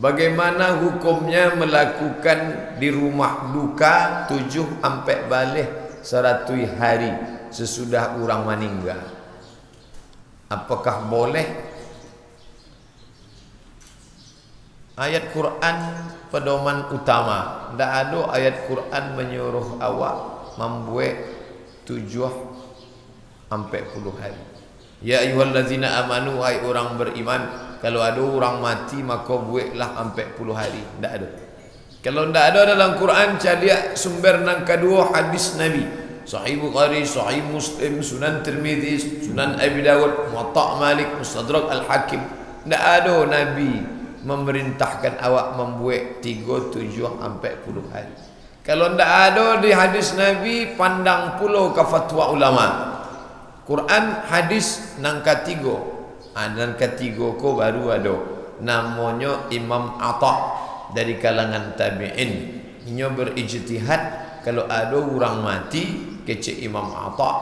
Bagaimana hukumnya melakukan di rumah duka tujuh sampai balik seratui hari sesudah orang meninggal? Apakah boleh? Ayat Quran pedoman utama. Tidak ada ayat Quran menyuruh awak membuat tujuh sampai puluh hari. Ya ayuhallazina amanu hai orang beriman kalau ada orang mati maka buatlah sampai puluh hari. Tak ada. Kalau tak ada dalam Quran dia sumber nang kedua hadis Nabi. Sahih Bukhari, Sahih Muslim, Sunan Tirmizi, Sunan Abi Dawud, Muwatta Malik, Mustadrak Al-Hakim. Tak ada Nabi memerintahkan awak membuat tiga tujuh sampai puluh hari. Kalau tidak ada di hadis Nabi pandang pulau ke fatwa ulama. Quran hadis nang ketiga dan ketiga ko baru ada. Namanya Imam Atta dari kalangan tabi'in. Ini berijtihad kalau ada orang mati kecil Imam Atta.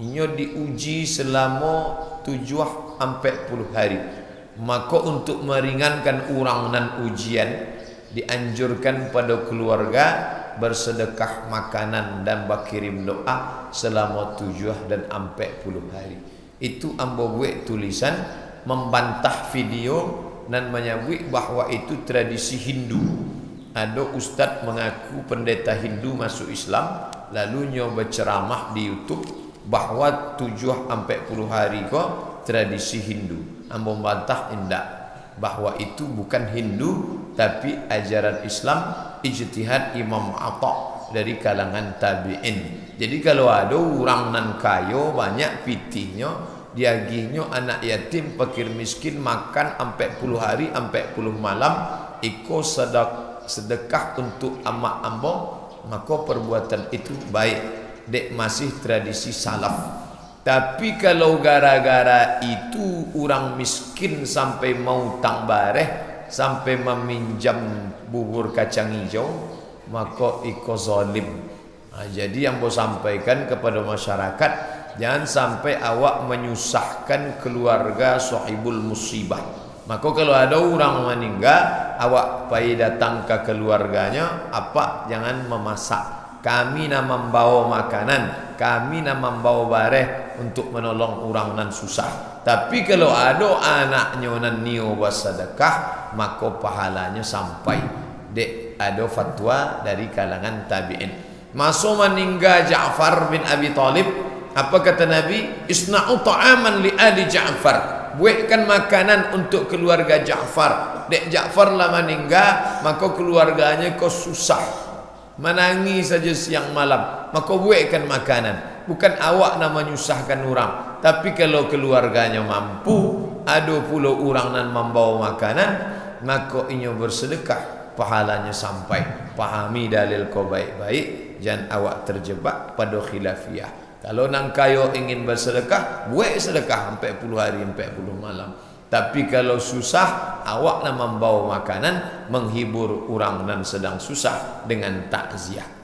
Ini diuji selama tujuh sampai puluh hari. Maka untuk meringankan orang dan ujian dianjurkan pada keluarga bersedekah makanan dan berkirim doa selama tujuh dan empat puluh hari itu ambo buat tulisan membantah video dan menyebut bahawa itu tradisi Hindu. Ada ustaz mengaku pendeta Hindu masuk Islam lalu nyoba ceramah di YouTube bahawa tujuh sampai puluh hari ko tradisi Hindu. Ambo membantah indak bahawa itu bukan Hindu tapi ajaran Islam ijtihad Imam Atha dari kalangan tabi'in. Jadi kalau ada orang nan kayo banyak pitihnya, dia ginyo anak yatim fakir miskin makan sampai puluh hari sampai puluh malam iko sedek, sedekah untuk amak ambo maka perbuatan itu baik dek masih tradisi salaf tapi kalau gara-gara itu orang miskin sampai mau tang bareh sampai meminjam bubur kacang hijau maka iko zalim Nah, jadi yang mau sampaikan kepada masyarakat jangan sampai awak menyusahkan keluarga sahibul musibah. Maka kalau ada orang meninggal, awak pergi datang ke keluarganya, apa jangan memasak. Kami nak membawa makanan, kami nak membawa bareh untuk menolong orang nan susah. Tapi kalau ada anaknya nan nio bersedekah, maka pahalanya sampai. Dek ada fatwa dari kalangan tabi'in. Masuk meninggal Ja'far bin Abi Talib. Apa kata Nabi? Isna'u ta'aman li ali Ja'far. Buatkan makanan untuk keluarga Ja'far. Dek Ja'far lah meninggal Maka keluarganya kau susah. Menangis saja siang malam Maka buatkan makanan. Bukan awak nak menyusahkan orang. Tapi kalau keluarganya mampu Ada puluh orang yang membawa makanan Maka ini bersedekah Pahalanya sampai Pahami dalil kau baik-baik jangan awak terjebak pada khilafiyah. Kalau nang kayo ingin bersedekah, buat sedekah sampai puluh hari, sampai puluh malam. Tapi kalau susah, awak nak membawa makanan menghibur orang dan sedang susah dengan takziah.